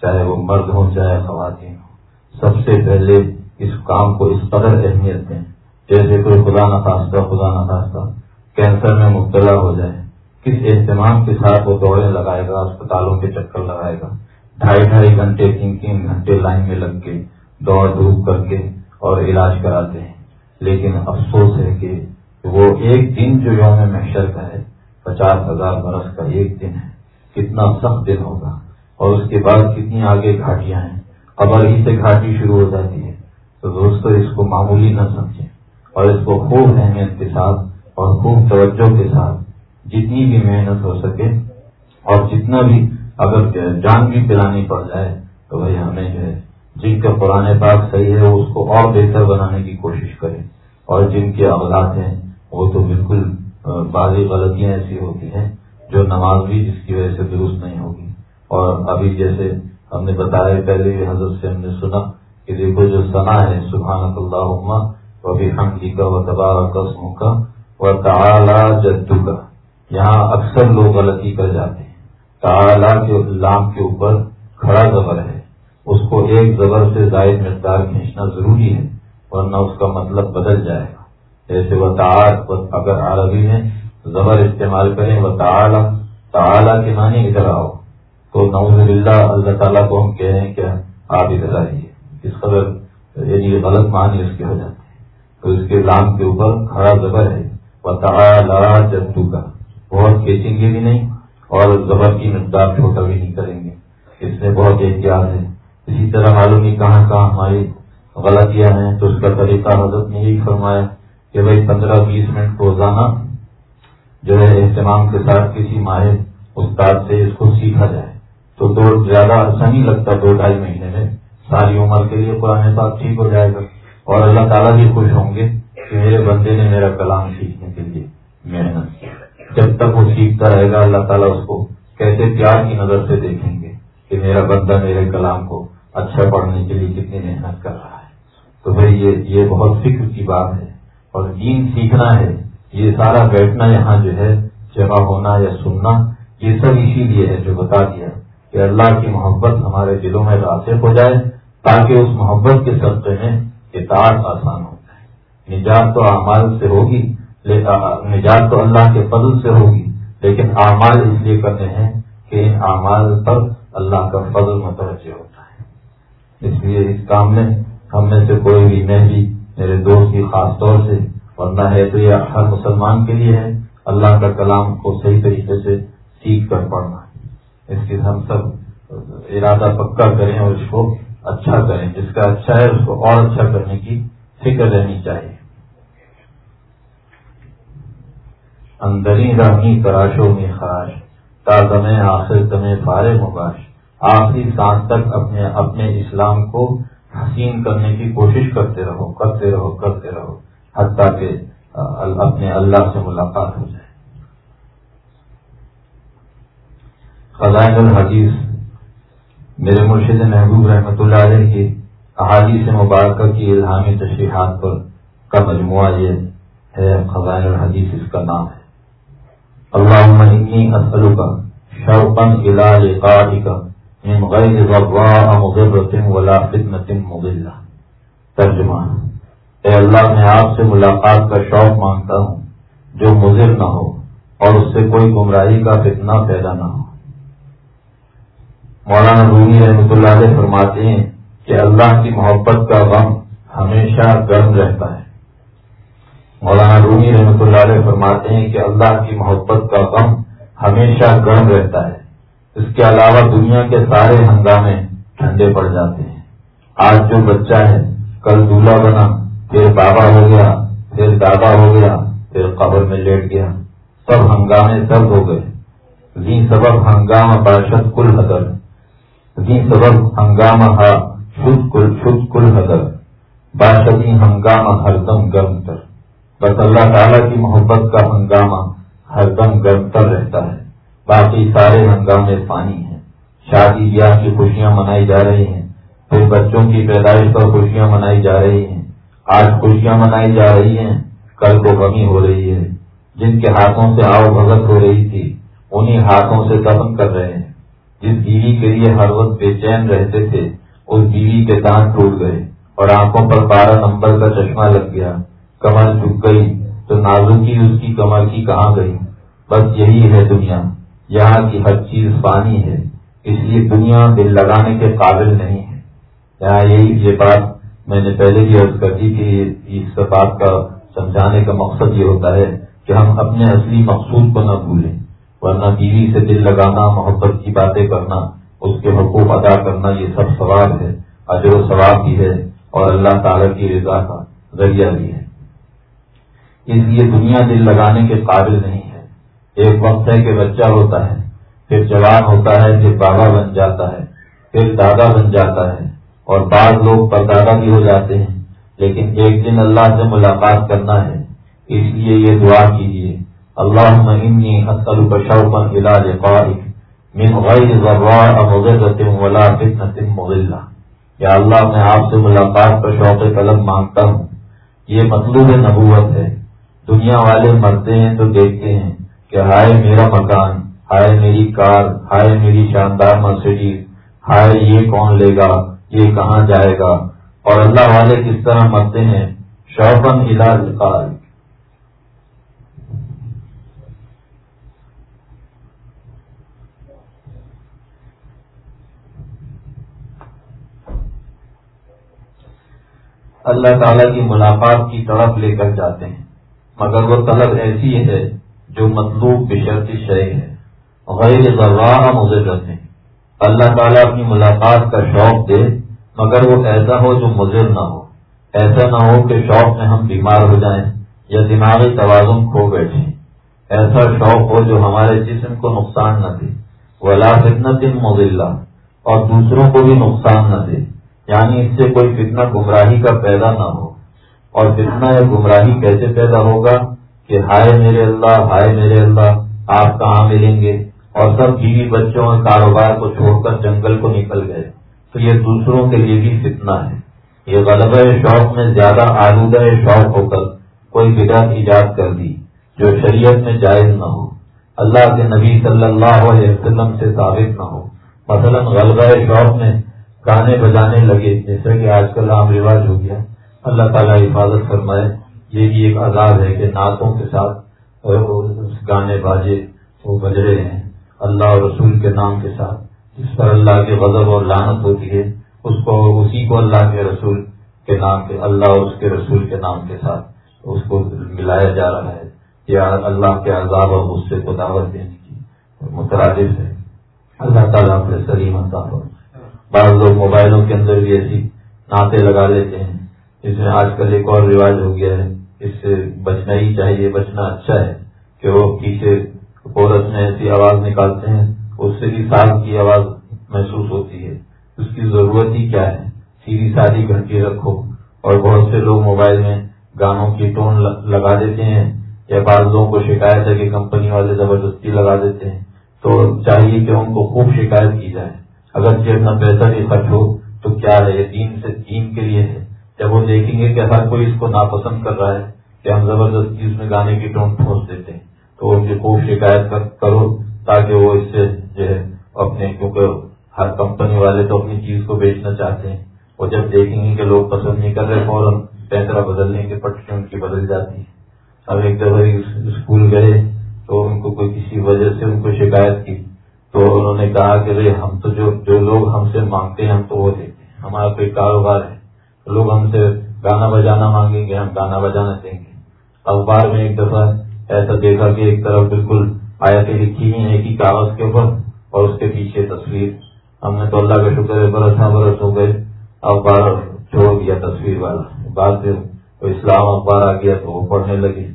Speaker 2: چاہے وہ مرد ہوں، چاہے خواتین ہوں، سب سے پہلے اس کام کو اس قدر اہمیت دیں جیسے کوئی خدا نخواستہ خدا نخواستہ، کینسر میں مبتلا ہو جائے، کس اہتمام کے ساتھ وہ دوڑے لگائے گا اسپتالوں کے چکر لگائے گا، ڈھائی ڈھائی گھنٹے، تین تین گھنٹے لائن میں لگ کے دوڑ دھوپ کر کے اور علاج کراتے ہیں۔ لیکن افسوس ہے کہ وہ ایک دن جو یوم محشر کا ہے، پچاس ہزار برس کا ایک دن ہے۔ کتنا سخت دن ہوگا اور اس کے بعد کتنی آگے گھاٹیاں ہیں۔ قبر ہی سے گھاٹی شروع ہو جاتی ہے۔ تو دوستو، اس کو معمولی نہ سمجھیں اور اس کو خوب اہمیت کے ساتھ اور خوب توجہ کے ساتھ جتنی بھی محنت ہو سکے اور جتنا بھی اگر جان بھی پلانی پڑ جائے تو بھائی ہمیں جو ہے، جن کا پرانے پاک صحیح ہے اس کو اور بہتر بنانے کی کوشش کریں اور جن کے اولاد ہیں، وہ تو بالکل بعضی غلطیاں ایسی ہوتی ہیں جو نماز بھی جس کی وجہ سے درست نہیں ہوگی اور ابھی جیسے ہم نے بتایا، پہلے بھی حضرت سے ہم نے سنا کہ دیکھو جو سنا ہے سبحان اللہ عما وہ بھی حمدی کا و تبار قسم کا و تعالی جدو کا یہاں اکثر لوگ غلطی کر جاتے ہیں۔ تعالی کے لام کے اوپر کھڑا زبر ہے۔ اس کو ایک زبر سے زائد مقدار کھینچنا ضروری ہے، ورنہ اس کا مطلب بدل جائے گا۔ جیسے وہ تعار اگر عربی میں زبر استعمال کریں، وہ تعالی تعالی کے معنی ادھر آؤ۔ تو نوز باللہ، اللہ تعالیٰ کو ہم کہہ رہے ہیں کہ آپ ادھر آئیے۔ اس قدر یعنی غلط معنی اس کے ہو جاتے ہیں۔ تو اس کے لام کے اوپر کھڑا زبر ہے وہ تعالی جدو کا بہت کھینچیں گے بھی نہیں اور زبر کی مقدار چھوٹا بھی نہیں کریں گے۔ اس میں بہت احتیاط ہے۔ اسی طرح معلوم نہیں کہاں کہاں ہماری غلطیاں ہیں، تو اس کا طریقہ حضرت نے یہی فرمایا کہ بھائی پندرہ بیس منٹ روزانہ جو ہے اہتمام کے ساتھ کسی ماہر استاد سے اس کو سیکھا جائے۔ تو دو زیادہ عرصہ نہیں لگتا، دو ڈھائی مہینے میں۔ ساری عمر کے لیے پرانے ساتھ ٹھیک ہو جائے گا۔ اور اللہ تعالیٰ بھی خوش ہوں گے کہ میرے بندے نے میرا کلام سیکھنے کے لیے محنت جب تک وہ سیکھتا رہے گا، اللہ تعالیٰ اس کو کیسے پیار کی نظر سے دیکھیں گے کہ میرا بندہ میرے کلام کو اچھا پڑھنے کے لیے کتنی محنت کر رہا ہے۔ تو بھائی، یہ یہ بہت فکر کی بات ہے۔ اور دین سیکھنا ہے، یہ سارا بیٹھنا یہاں جو ہے، جمع ہونا یا سننا، یہ سب اسی لیے ہے جو بتا دیا کہ اللہ کی محبت ہمارے دلوں میں راسک ہو جائے۔ تاکہ اس محبت کے سبقے میں اطاعت آسان ہو جائے۔ نجات تو اعمال سے ہوگی نجات تو اللہ کے فضل سے ہوگی، لیکن اعمال اس لیے کرنے ہیں کہ ان اعمال پر اللہ کا فضل متوجہ ہوتا ہے۔ اس لیے اس کام میں ہم میں سے کوئی بھی میں بھی میرے دوست کی خاص طور سے ورنہ ہے تو یہ ہر مسلمان کے لیے ہے۔ اللہ کا کلام کو صحیح طریقے سے سیکھ کر پڑھنا۔ اس کے ہم سب ارادہ پکا کریں اور اس کو اچھا کریں، جس کا اچھا ہے، اس کو اور اچھا کرنے کی فکر رہنی چاہیے۔ اندری رہنی تراشوں میں خراش تازم آخر تمہیں فارے مباش آخری سانس تک اپنے اپنے اسلام کو حسین کرنے کی کوشش کرتے رہو کرتے رہو کرتے رہو، حتیٰ کہ اپنے اللہ سے ملاقات ہو جائے۔ فضائل الحدیث میرے مرشد محبوب رحمۃ اللہ علیہ کی احادیث مبارکہ کی الہامی تشریحات پر کا مجموعہ یہ ہے خزائن الحدیث اس کا نام ہے۔ اللہ انی اسلو کا شوقن علاج قاری کا من غیر مغرتن ولا خدمت مغلہ ترجمہ، اے اللہ، میں آپ سے ملاقات کا شوق مانگتا ہوں جو مضر نہ ہو اور اس سے کوئی گمراہی کا فتنہ پیدا نہ ہو۔ مولانا رومی رحمۃ اللہ علیہ فرماتے ہیں کہ اللہ کی محبت کا غم ہمیشہ گرم رہتا ہے۔ مولانا رومی رحمۃ اللہ علیہ فرماتے ہیں کہ اللہ کی محبت کا غم ہمیشہ گرم رہتا ہے۔ اس کے علاوہ دنیا کے سارے ہنگامے ٹھنڈے پڑ جاتے ہیں۔ آج جو بچہ ہے، کل دولہا بنا، پھر بابا ہو گیا، پھر دادا ہو گیا، پھر قبر میں لیٹ گیا۔ سب ہنگامے سب ہو گئے۔ سبب ہنگامہ باشد کل حضر۔ سبب ہنگامہ ہا شد کل شد کل حضر باشدی ہنگامہ ہر دم گرم تر بس اللہ تعالیٰ کی محبت کا ہنگامہ ہر دم گرم تر رہتا ہے باقی سارے ہنگامے پانی ہیں شادی بیاہ کی خوشیاں منائی جا رہی ہیں پھر بچوں کی پیدائش پر خوشیاں منائی جا رہی ہیں آج خوشیاں منائی جا رہی ہیں کل کو کمی ہو رہی ہے جن کے ہاتھوں سے آؤ بھگت ہو رہی تھی انہی ہاتھوں سے دفن کر رہے ہیں جس بیوی کے لیے ہر وقت بے چین رہتے تھے، اس بیوی کے دانت ٹوٹ گئے اور آنکھوں پر بارہ نمبر کا چشمہ لگ گیا۔ کمر جھک گئی، تو نازکی اس کی کمر کی کہاں گئی؟ بس یہی ہے دنیا۔ یہاں کی ہر چیز پانی ہے، اس لیے دنیا دل لگانے کے قابل نہیں ہے۔ یہاں یہی یہ بات میں نے پہلے بھی عرض کر دی کہ اس بات کا سمجھانے کا مقصد یہ ہوتا ہے کہ ہم اپنے اصلی مقصود کو نہ بھولیں۔ ورنہ بیوی سے دل لگانا، محبت کی باتیں کرنا، اس کے حقوق ادا کرنا، یہ سب ثواب ہے، اجر و ثواب بھی ہے اور اللہ تعالی کی رضا کا ذریعہ بھی ہے۔ اس لیے دنیا دل لگانے کے قابل نہیں ہے۔ ایک وقت ہے کہ بچہ ہوتا ہے، پھر جوان ہوتا ہے، پھر بابا بن جاتا ہے، پھر دادا بن جاتا ہے اور بعض لوگ پردادا بھی ہو جاتے ہیں، لیکن ایک دن اللہ سے ملاقات کرنا ہے۔ اس لیے یہ دعا کیجیے۔ اللہ انی اصل بشوقن علاج قارق من غیر ذرار مغرت ولا فتنة مغلہ یا اللہ، میں آپ سے ملاقات پر شوق قلم مانگتا ہوں۔ یہ مطلوب نبوت ہے۔ دنیا والے مرتے ہیں تو دیکھتے ہیں کہ ہائے میرا مکان، ہائے میری کار، ہائے میری شاندار مرسیڈیز ہائے یہ کون لے گا، یہ کہاں جائے گا؟ اور اللہ والے کس طرح مرتے ہیں؟ شوقن علاج قال اللہ تعالیٰ کی ملاقات کی طرف لے کر جاتے ہیں۔ مگر وہ طلب ایسی ہے جو مطلوب بشرتی شے ہے۔ غیر ذرا مضر رہتے ہیں۔ اللہ تعالیٰ اپنی ملاقات کا شوق دے، مگر وہ ایسا ہو جو مضر نہ ہو۔ ایسا نہ ہو کہ شوق میں ہم بیمار ہو جائیں یا دماغی توازن کھو بیٹھیں۔ ایسا شوق ہو جو ہمارے جسم کو نقصان نہ دے۔ وہ فتنہ مضلہ اور دوسروں کو بھی نقصان نہ دے۔ یعنی اس سے کوئی فتنہ گمراہی کا پیدا نہ ہو۔ اور فتنہ یا گمراہی کیسے پیدا ہوگا کہ ہائے میرے اللہ، ہائے میرے اللہ، آپ کہاں ملیں گے؟ اور سب بیوی بچوں اور کاروبار کو چھوڑ کر جنگل کو نکل گئے۔ تو یہ دوسروں کے لیے بھی فتنہ ہے۔ یہ غلبہ شوق میں زیادہ آلودہ شوق ہو کر کوئی بدا ایجاد کر دی جو شریعت میں جائز نہ ہو۔ اللہ کے نبی صلی اللہ علیہ وسلم سے ثابت نہ ہو۔ مثلا غلبہ شوق میں گانے بجانے لگے، جیسے کہ آج کل عام رواج ہو گیا۔ اللہ تعالیٰ حفاظت فرمائے، یہ بھی ایک عذاب ہے کہ نعتوں کے ساتھ گانے باجے وہ بج رہے ہیں۔ اللہ اور رسول کے نام کے ساتھ۔ جس پر اللہ کے غضب اور لانت ہوتی ہے، اس کو اسی کو اللہ کے رسول کے نام کے، اللہ اور اس کے رسول کے نام کے ساتھ اس کو ملایا جا رہا ہے۔ یا اللہ کے عذاب اور غصے کو دعوت دینے کی مترادف ہے۔ اللہ تعالیٰ اپنے سلیم فرمائے۔ بعض لوگ موبائلوں کے اندر بھی ایسی نعتیں لگا لیتے ہیں اس میں آج کل ایک اور رواج ہو گیا ہے، اس سے بچنا ہی چاہیے، بچنا اچھا ہے کہ وہ پیچھے کورس میں ایسی آواز نکالتے ہیں، اس سے بھی سال کی آواز محسوس ہوتی ہے۔ اس کی ضرورت ہی کیا ہے؟ سیدھی سادی گھنٹی رکھو۔ اور بہت سے لوگ موبائل میں گانوں کی ٹون لگا دیتے ہیں یا بعض لوگوں کو شکایت ہے کہ کمپنی والے زبردستی لگا دیتے ہیں۔ تو چاہیے کہ ان کو خوب شکایت کی جائے۔ اگر اپنا پیسہ بھی خرچ ہو، تو کیا ہے یہ دین سے دین کے لیے ہے؟ جب وہ دیکھیں گے کہ ہر کوئی اس کو ناپسند کر رہا ہے کہ ہم زبردستی اس میں گانے کی ٹون پھونس دیتے ہیں، تو ان کی خوب شکایت کرو تاکہ وہ اس سے جو ہے اپنے، کیونکہ ہر کمپنی والے تو اپنی چیز کو بیچنا چاہتے ہیں۔ اور جب دیکھیں گے کہ لوگ پسند نہیں کر رہے، فوراً پیسہ بدلنے کے پٹری ان کی بدل جاتی ہے اب ایک دفعہ اسکول گئے تو ان کو کوئی کسی وجہ سے ان کو شکایت کی۔ تو انہوں نے کہا کہ بھائی ہم تو جو جو لوگ ہم سے مانگتے ہیں ہم تو وہ دیتے ہیں۔ ہمارا کوئی کاروبار ہے۔ لوگ ہم سے گانا بجانا مانگیں گے، ہم گانا بجانا دیں گے۔ اخبار میں ایک دفعہ ایسا دیکھا کہ ایک طرف بالکل آیتیں لکھی ہیں ایک ہی کاغذ کے اوپر اور اس کے پیچھے تصویر۔ ہم نے تو اللہ کا شکر ہے، برس ہاں برس ہو گئے۔ اخبار چھوڑ دیا تصویر والا۔ بعد میں اسلام اخبار آ گیا تو وہ پڑھنے لگے۔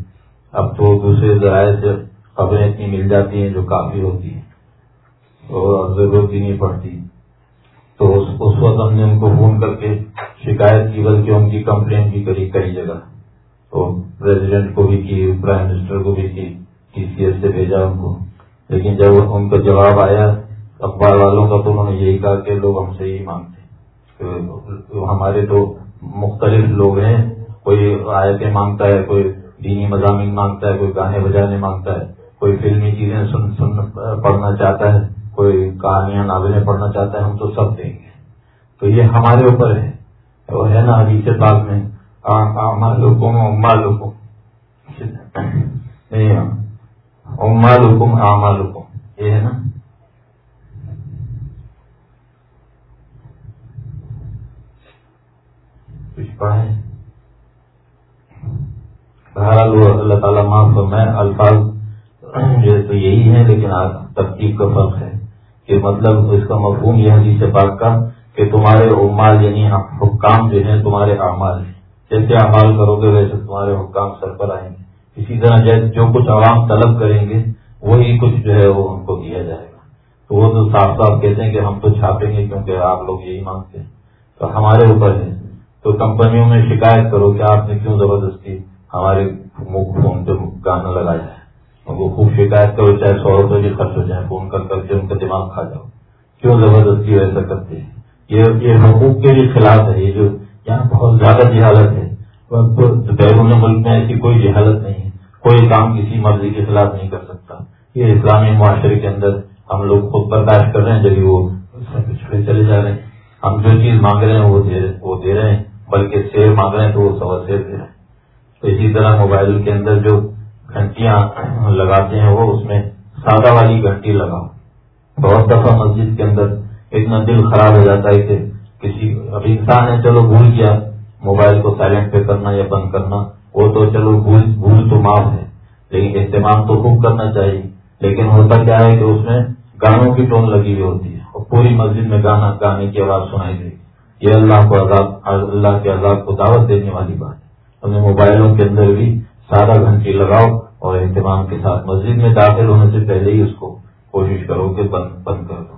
Speaker 2: اب تو دوسرے ذرائع سے خبریں اتنی مل جاتی ہیں جو کافی ہوتی ہیں۔ ضرورت ہی نہیں پڑتی تو اس وقت ہم نے ان کو فون کر کے شکایت کی، بلکہ ان کی کمپلین بھی کری کئی جگہ۔ تو پریزیڈنٹ کو بھی کی پرائم منسٹر کو بھی کی ٹی سی ایس سے بھیجا ان کو۔ لیکن جب ان کا جواب آیا، اخبار والوں کا تو انہوں نے یہی کہا کہ لوگ ہم سے ہی مانگتے۔ ہمارے تو مختلف لوگ ہیں، کوئی آیتیں مانگتا ہے، کوئی دینی مضامین مانگتا ہے، کوئی گانے بجانے مانگتا ہے، کوئی فلمی چیزیں سن سن، پڑھنا چاہتا ہے۔ کوئی کہانیاں ناولیں پڑھنا چاہتا ہے، ہم تو سب دیں گے۔ تو یہ ہمارے اوپر ہے۔ وہ ہے نا ابھی سے بعد میں حکم امال حکم امال حکم حکم یہ ہے نا۔ کچھ پڑھیں۔ بہرحال اللہ تعالیٰ معاف میں الفاظ جو تو یہی ہے لیکن ترکیب کا فرق ہے۔ کہ مطلب اس کا مفہوم یہ حدیث پاک کا کہ تمہارے عمال یعنی حکام جو ہیں تمہارے اعمال ہیں۔ جیسے اعمال کرو گے ویسے تمہارے حکام سر پر آئیں گے۔ اسی طرح جیسے جو کچھ عوام طلب کریں گے، وہی کچھ جو ہے وہ ان کو دیا جائے گا۔ تو وہ تو صاف صاف کہتے ہیں کہ ہم تو چھاپیں گے کیونکہ آپ لوگ یہی مانگتے ہیں۔ تو ہمارے اوپر ہے۔ تو کمپنیوں میں شکایت کرو کہ آپ نے کیوں زبردستی ہمارے فون پہ گانا لگایا ہے؟ وہ خوب شکایت کرو، چاہے سو روپئے بھی خرچ ہو جائے فون کر کر کے ان کا دماغ کھا جاؤ۔ کیوں زبردستی ایسا کرتے ہیں؟ یہ حقوق کے بھی خلاف ہے، یہ جو یہاں بہت زیادہ جہالت ہے۔ بیرون ملک میں ایسی کوئی جہالت نہیں ہے۔ کوئی کام کسی مرضی کے خلاف نہیں کر سکتا۔ یہ اسلامی معاشرے کے اندر ہم لوگ خود برداشت کر رہے ہیں جبھی وہ پچھڑے چلے جا رہے ہیں۔ ہم جو چیز مانگ رہے ہیں، وہ دے رہے ہیں۔ بلکہ شیر مانگ رہے ہیں، تو وہ سوا شیر دے رہے ہیں۔ تو اسی طرح موبائل کے اندر جو گھنٹیاں لگاتے ہیں، وہ اس میں سادہ والی گھنٹی لگاؤ۔ بہت دفعہ مسجد کے اندر اتنا دل خراب ہو جاتا ہے کہ کسی، ابھی انسان ہے، چلو بھول گیا، موبائل کو سائلنٹ پہ کرنا یا بند کرنا، وہ تو چلو بھول بھول تو معاف ہے۔ لیکن اہتمام تو خوب کرنا چاہیے۔ لیکن ہوتا کیا ہے کہ اس میں گانوں کی ٹون لگی ہوئی ہوتی ہے اور پوری مسجد میں گانا، گانے کی آواز سنائی دے۔ یہ اللہ کو عذاب، اللہ کے عذاب کو دعوت دینے والی بات ہے۔ ہمیں موبائلوں کے اندر بھی سارا گھنٹی لگاؤ۔ اور اہتمام کے ساتھ مسجد میں داخل ہونے سے پہلے ہی اس کو کوشش کرو کہ بند بند کر دو۔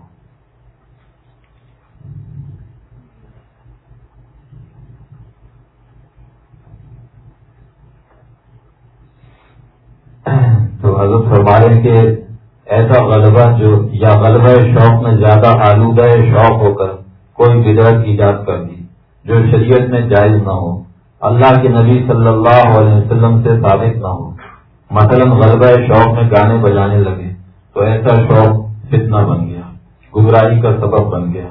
Speaker 2: تو حضرت فرمارے کے ایسا غلبہ جو یا غلبہ شوق میں زیادہ آلودہ شوق ہو کر کوئی بدرت ایجاد کر دی، جو شریعت میں جائز نہ ہو، اللہ کے نبی صلی اللہ علیہ وسلم سے ثابت نہ ہو۔ مثلا غلبہ شوق میں گانے بجانے لگے تو ایسا شوق فتنہ بن گیا، گمراہی کا سبب بن گیا۔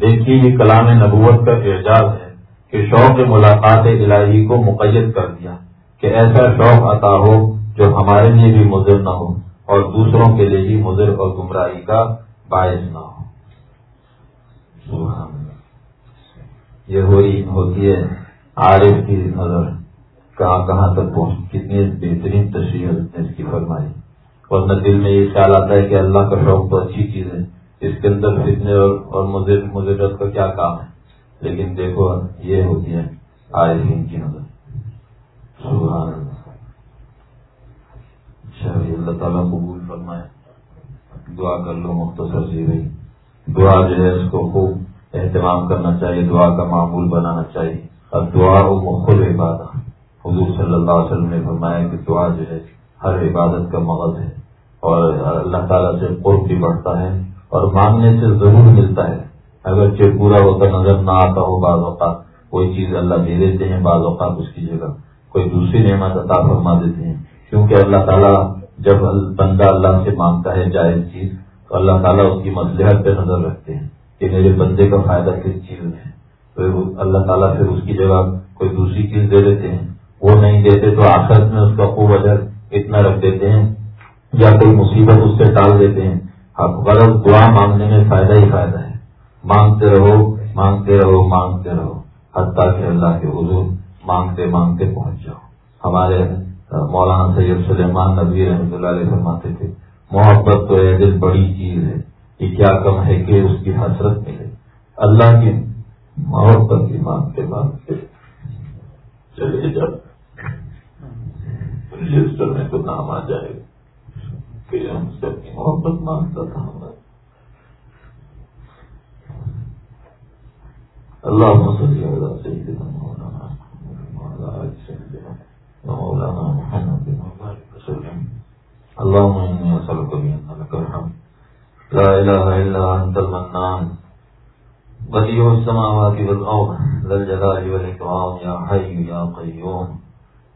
Speaker 2: دیکھیے، یہ کلام نبوت کا اعجاز ہے کہ شوق ملاقات الہی کو مقید کر دیا کہ ایسا شوق عطا ہو جو ہمارے لیے بھی مضر نہ ہو اور دوسروں کے لیے بھی مضر اور گمراہی کا باعث نہ ہو۔ یہ ہوئی، ہوتی ہے عارف کی نظر۔ کہاں کہاں تک پہنچ کتنی بہترین تشریح نے اس کی فرمائی۔ اور نہ دل میں یہ خیال آتا ہے کہ اللہ کا شوق تو اچھی چیز ہے۔ اس کے اندر فتنے اور مضرت کا کیا کام ہے؟ لیکن دیکھو، یہ ہوتی ہے عارفین کی نظر۔ سبحان اللہ۔ اچھا، اللہ تعالیٰ قبول فرمائے۔ دعا کر لو، مختصر سی بھائی دعا جو ہے، اس کو خوب اہتمام کرنا چاہیے۔ دعا کا معمول بنانا چاہیے۔ اور دعا وہ مخل عبادت۔ حضور صلی اللہ علیہ وسلم نے فرمایا کہ دعا جو ہے ہر عبادت کا مغز ہے اور اللہ تعالیٰ سے قرب بھی بڑھتا ہے اور مانگنے سے ضرور ملتا ہے۔ اگر پورا ہوتا نظر نہ آتا ہو بعض اوقات، کوئی چیز اللہ دے دیتے ہیں، بعض اوقات اس کی جگہ کوئی دوسری نعمت عطا فرما دیتے ہیں۔ کیونکہ اللہ تعالیٰ جب بندہ اللہ سے مانگتا ہے جائز چیز، تو اللہ تعالیٰ اس کی مصلحت پہ نظر رکھتے ہیں کہ میرے بندے کا فائدہ کس چیز میں ہے۔ تو اللہ تعالیٰ پھر اس کی جگہ کوئی دوسری چیز دے دیتے ہیں وہ نہیں دیتے تو آخر میں اس کا خوب اجر اتنا رکھ دیتے ہیں، یا کوئی مصیبت اس سے ٹال دیتے ہیں۔ اب غلط دعا مانگنے میں فائدہ ہی فائدہ ہے۔ مانگتے رہو مانگتے رہو مانگتے رہو۔ حتیٰ کہ اللہ کے حضور مانگتے مانگتے پہنچ جاؤ۔ ہمارے مولانا سید سلیمان نبی رحمۃ اللہ علیہ فرماتے تھے، محبت تو دل بڑی چیز ہے۔ یہ کیا کم ہے کہ اس کی حسرت ملے۔ اللہ کی محبت کی مانگتے مانگتے۔ چلے جب رجسٹر میں تو نام آ جائے گا۔ کہ ہم سب کی محبت مانگتا تھا ہمارا۔ اللہ مسلم سے مولانا مولانا مولانا محمد وسلم۔ اللهم إني أسألك بأن لك الحمد لا إله إلا أنت المنان۔ بديع السماوات والأرض ذا الجلال والإكرام يا حي يا قيوم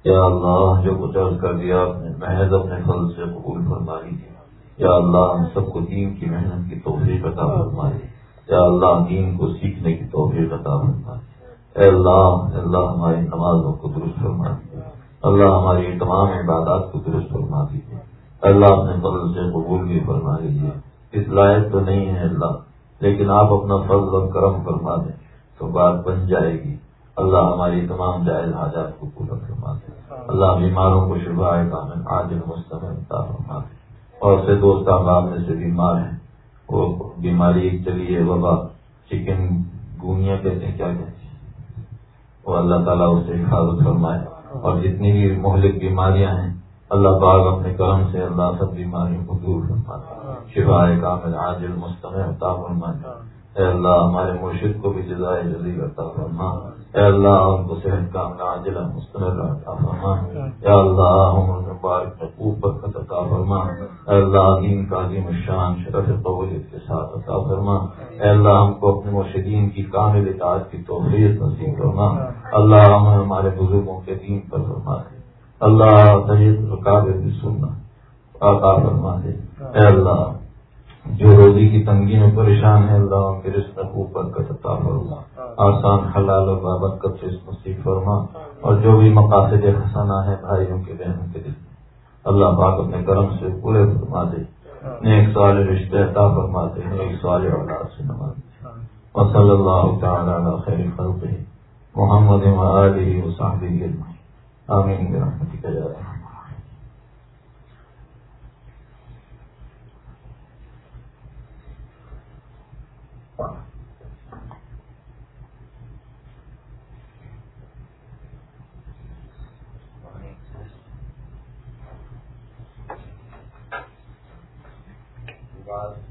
Speaker 2: یا اللہ، جو کچھ عرض کر دیا آپ نے، محض اپنے فضل سے قبول فرما لیجیے یا اللہ، ہم سب کو دین کی محنت کی توفیق عطا فرما یا اللہ دین کو سیکھنے کی توفیق عطا فرما اے اللہ اللہ، ہماری نمازوں کو درست فرما دیا اللہ، ہماری تمام عبادات کو درست فرما دیجیے اللہ، اپنے فضل سے قبول بھی فرما لیجیے اس لائق تو نہیں ہے اللہ، لیکن آپ اپنا فضل اور کرم فرما دیں تو بات بن جائے گی۔ اللہ، ہماری تمام جائز حاجات کو پورا فرما دے۔ اللہ بیماروں کو شبہ آج مستمل فرما دے۔ اور سے دوست احباب میں سے بیمار ہیں وہ بیماری ایک چلی ہے، وبا، چکن گونیا کہتے ہیں، کیا کہتے ہیں؟ وہ اللہ تعالیٰ اسے حفاظت فرمائے۔ اور جتنی بھی مہلک بیماریاں ہیں، اللہ باغ اپنے کرم سے اللہ سب بیماریوں کو دور فرما شفائے کامل عاجل مستمع عطا فرما اے اللہ، ہمارے مرشد کو بھی جزائے جلدی عطا فرما۔ اے اللہ ان کو صحت کامل عاجل مستمر عطا فرما۔ اے اللہ، ہم مبارک محبوب برکت عطا فرما۔ اے اللہ، دین کا عظیم الشان، شرف قبولیت کے ساتھ عطا فرما۔ اے اللہ، ہم کو اپنے مرشدین کی کامل اطاعت کی توفیق نصیب فرما۔ اللہ ہمیں ہمارے بزرگوں کے دین پر فرما دے۔ اللہ سید رکاوٹ سننا عطا فرما دے۔ اے اللہ جو روزی کی تنگی میں پریشان ہے اللہ ان کے رشتے اوپر کا عطا فرما۔ آسان حلال اور بابرکت سے اس نصیب فرما۔ اور جو بھی مقاصد حسنا ہے بھائیوں کے بہنوں کے دل۔ اللہ پاک اپنے کرم سے پورے فرما دے۔ نیک سوال رشتے عطا فرما دے۔ نیک سوال اولاد سے نما دے وصلی اللہ تعالی علی خیر خلقہ محمد و آلہ و صحبہ اجمعین۔ آمین برحمتک یا رحمان
Speaker 1: بعد